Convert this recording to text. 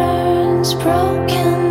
patterns broken.